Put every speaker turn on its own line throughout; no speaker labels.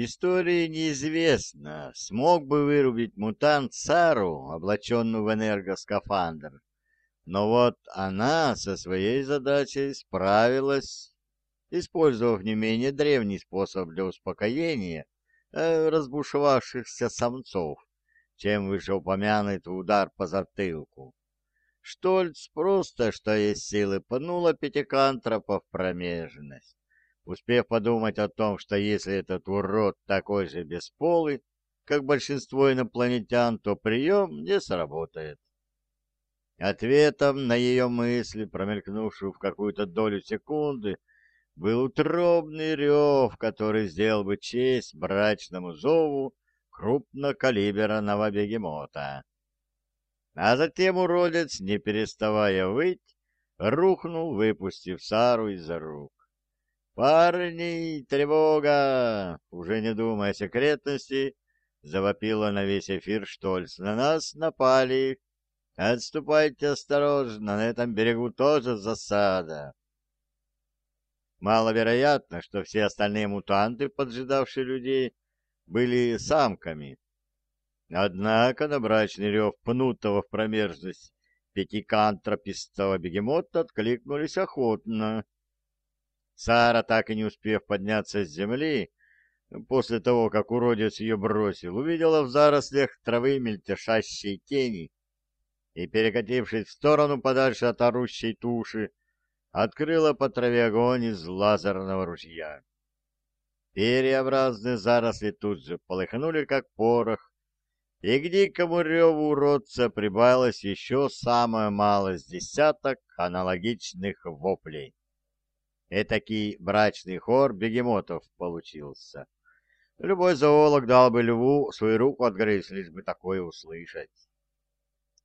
Истории неизвестно, смог бы вырубить мутант Сару, облаченную в энергоскафандр. Но вот она со своей задачей справилась, использовав не менее древний способ для успокоения э, разбушевавшихся самцов, чем вышеупомянутый удар по затылку. Штольц просто, что есть силы, пнула пятикантропа в промежность успев подумать о том, что если этот урод такой же бесполый, как большинство инопланетян, то прием не сработает. Ответом на ее мысли, промелькнувшую в какую-то долю секунды, был утробный рев, который сделал бы честь брачному зову крупнокалиберного бегемота. А затем уродец, не переставая выть, рухнул, выпустив Сару из рук. «Парни, тревога!» Уже не думая о секретности, завопила на весь эфир Штольц. «На нас напали! Отступайте осторожно, на этом берегу тоже засада!» Маловероятно, что все остальные мутанты, поджидавшие людей, были самками. Однако на брачный рев пнутого в промежность пятикантропистого бегемота откликнулись охотно. Сара, так и не успев подняться с земли, после того, как уродец ее бросил, увидела в зарослях травы мельтешащие тени и, перекатившись в сторону подальше от орущей туши, открыла по траве огонь из лазерного ружья. Перьеобразные заросли тут же полыхнули, как порох, и к дикому реву уродца прибавилось еще самое малость десяток аналогичных воплей. Этакий брачный хор бегемотов получился. Любой зоолог дал бы льву свою руку отгрызть, лишь бы такое услышать.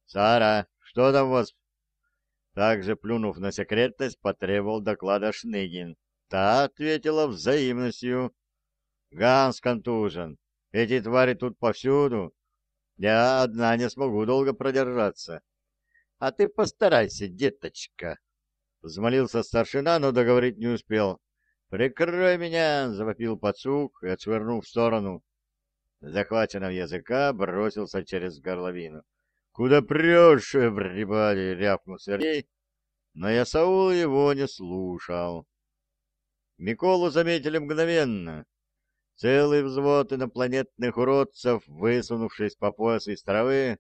«Сара, что там у вас?» Также, плюнув на секретность, потребовал доклада Шныгин. Та ответила взаимностью. «Ганс контужен. Эти твари тут повсюду. Я одна не смогу долго продержаться. А ты постарайся, деточка». Взмолился старшина, но договорить не успел. «Прикрой меня!» — завопил пацук и, отшвырнув в сторону захваченного языка, бросился через горловину. «Куда прешь, everybody?» — рявкнул Сергей, но я Саул его не слушал. Миколу заметили мгновенно. Целый взвод инопланетных уродцев, высунувшись по поясу из травы,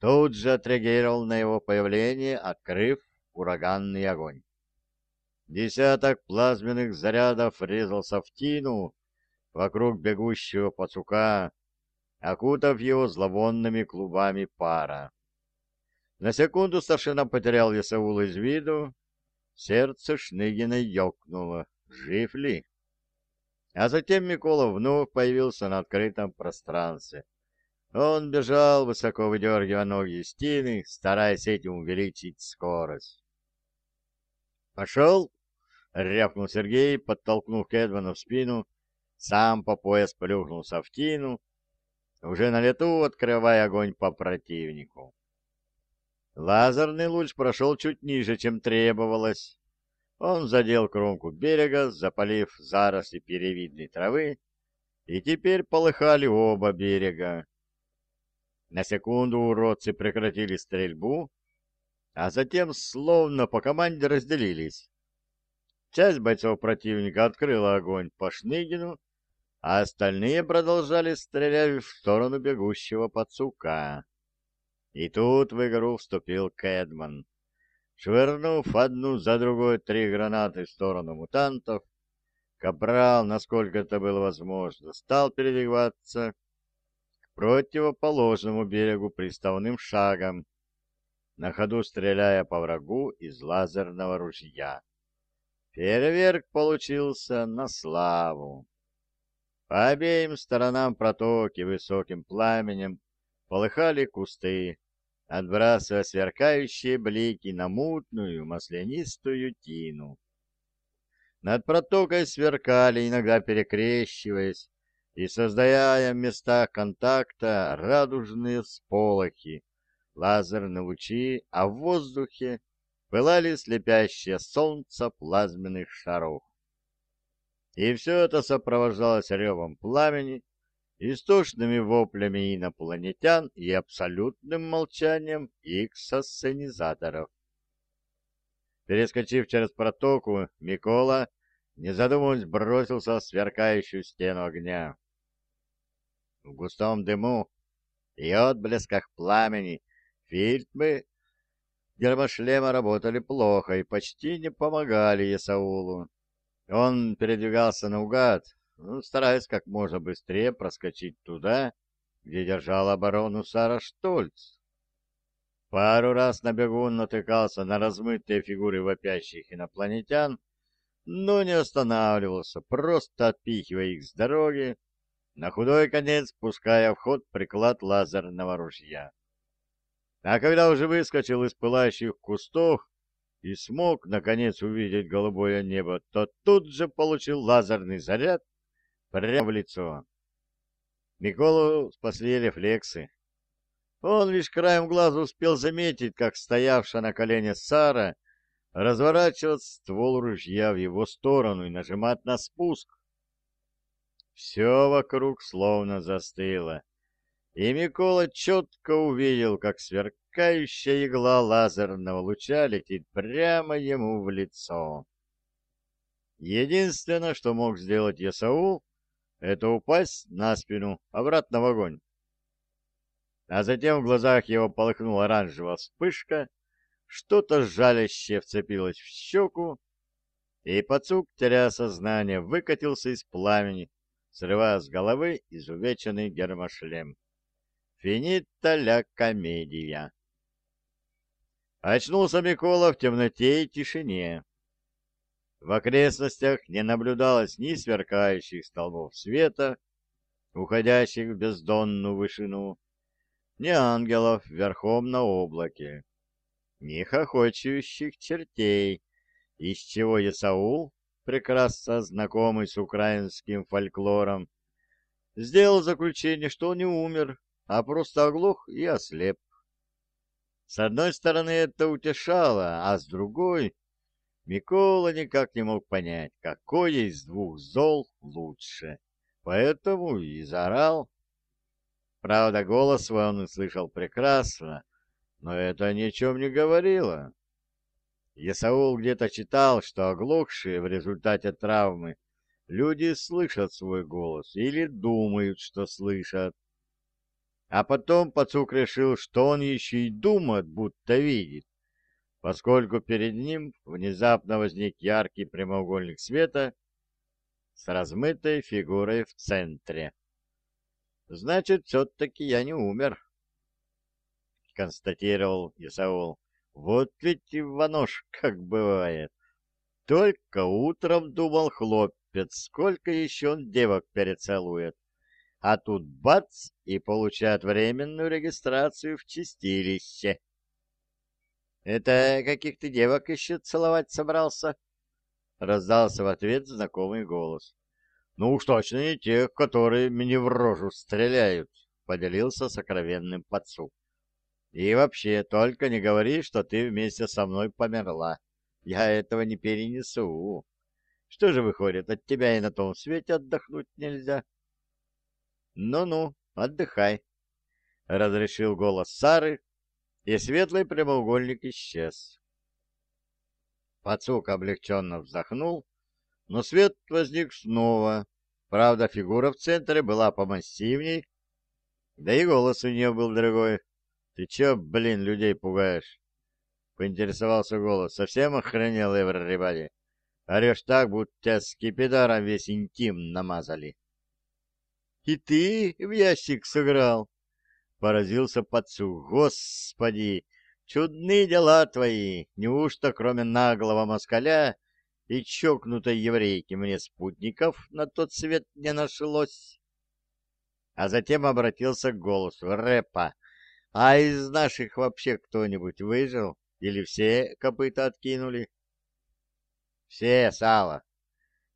тут же отреагировал на его появление, открыв ураганный огонь. Десяток плазменных зарядов резался в тину вокруг бегущего пацука, окутав его зловонными клубами пара. На секунду старшина потерял Ясаула из виду, сердце Шныгина ёкнуло. Жив ли? А затем Микола вновь появился на открытом пространстве. Он бежал, высоко выдергивая ноги из тины, стараясь этим увеличить скорость. «Пошел!» — рявкнул Сергей, подтолкнув Кэдвана в спину, сам по пояс плюхнулся в тину, уже на лету открывая огонь по противнику. Лазерный луч прошел чуть ниже, чем требовалось. Он задел кромку берега, запалив заросли перевидной травы, и теперь полыхали оба берега. На секунду уродцы прекратили стрельбу, а затем словно по команде разделились. Часть бойцов противника открыла огонь по Шныгину, а остальные продолжали стрелять в сторону бегущего пацука. И тут в игру вступил Кэдман. Швырнув одну за другой три гранаты в сторону мутантов, Капрал, насколько это было возможно, стал передвигаться к противоположному берегу приставным шагом, на ходу стреляя по врагу из лазерного ружья. Фейерверк получился на славу. По обеим сторонам протоки высоким пламенем полыхали кусты, отбрасывая сверкающие блики на мутную маслянистую тину. Над протокой сверкали, иногда перекрещиваясь, и создавая в местах контакта радужные сполохи, лазерные лучи, а в воздухе пылали слепящее солнце плазменных шаров. И все это сопровождалось ревом пламени, истошными воплями инопланетян и абсолютным молчанием иксосценизаторов. Перескочив через протоку, Микола, не задумываясь, бросился в сверкающую стену огня. В густом дыму и отблесках пламени фильтмы гермошлема работали плохо и почти не помогали Исаулу. Он передвигался наугад, ну, стараясь как можно быстрее проскочить туда, где держал оборону Сара Штольц. Пару раз на бегу он натыкался на размытые фигуры вопящих инопланетян, но не останавливался, просто отпихивая их с дороги, на худой конец пуская в ход приклад лазерного ружья. А когда уже выскочил из пылающих кустов и смог, наконец, увидеть голубое небо, то тут же получил лазерный заряд прямо в лицо. Миколу спасли рефлексы. Он лишь краем глаза успел заметить, как стоявшая на колене Сара разворачивает ствол ружья в его сторону и нажимать на спуск. Все вокруг словно застыло, и Микола четко увидел, как сверкающая игла лазерного луча летит прямо ему в лицо. Единственное, что мог сделать Ясаул, это упасть на спину, обратно в огонь. А затем в глазах его полыхнула оранжевая вспышка, что-то жалящее вцепилось в щеку, и пацук, теряя сознание, выкатился из пламени, срывая с головы изувеченный гермошлем. Финита ля комедия. Очнулся Микола в темноте и тишине. В окрестностях не наблюдалось ни сверкающих столбов света, уходящих в бездонную вышину, ни ангелов верхом на облаке, ни хохочущих чертей, из чего Исаул, прекрасно знакомый с украинским фольклором, сделал заключение, что он не умер, а просто оглох и ослеп. С одной стороны, это утешало, а с другой Микола никак не мог понять, какое из двух зол лучше. Поэтому и заорал. Правда, голос свой он услышал прекрасно, но это ни о чем не говорило. Исаул где-то читал, что оглохшие в результате травмы люди слышат свой голос или думают, что слышат. А потом Пацук решил, что он еще и думает, будто видит поскольку перед ним внезапно возник яркий прямоугольник света с размытой фигурой в центре. «Значит, все-таки я не умер», — констатировал Исаул. «Вот ведь Иванош как бывает. Только утром думал хлопец, сколько еще он девок перецелует. А тут бац, и получает временную регистрацию в чистилище». «Это каких то девок еще целовать собрался?» Раздался в ответ знакомый голос. «Ну уж точно не тех, которые мне в рожу стреляют», — поделился сокровенным подсук. «И вообще, только не говори, что ты вместе со мной померла. Я этого не перенесу. Что же выходит, от тебя и на том свете отдохнуть нельзя?» «Ну-ну, отдыхай», — разрешил голос Сары, и светлый прямоугольник исчез. Пацук облегченно вздохнул, но свет возник снова. Правда, фигура в центре была помассивней, да и голос у нее был другой. «Ты че, блин, людей пугаешь?» Поинтересовался голос. «Совсем охренел, everybody? Орешь так, будто скипидаром весь интим намазали». «И ты в ящик сыграл?» Поразился подсу. Господи, чудные дела твои! Неужто кроме наглого москаля и чокнутой еврейки мне спутников на тот свет не нашлось? А затем обратился к голосу рэпа. А из наших вообще кто-нибудь выжил? Или все копыта откинули? Все, Сало.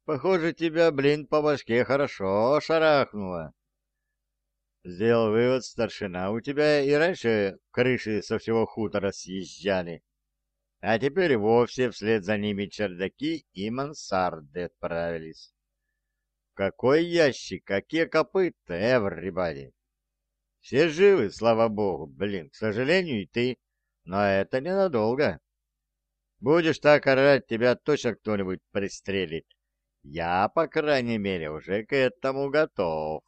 Похоже, тебя, блин, по башке хорошо шарахнуло. Сделал вывод старшина. У тебя и раньше крыши со всего хутора съезжали. А теперь вовсе вслед за ними чердаки и мансарды отправились. Какой ящик? Какие копыта, everybody? Все живы, слава богу, блин, к сожалению, и ты. Но это ненадолго. Будешь так орать, тебя точно кто-нибудь пристрелит. Я, по крайней мере, уже к этому готов.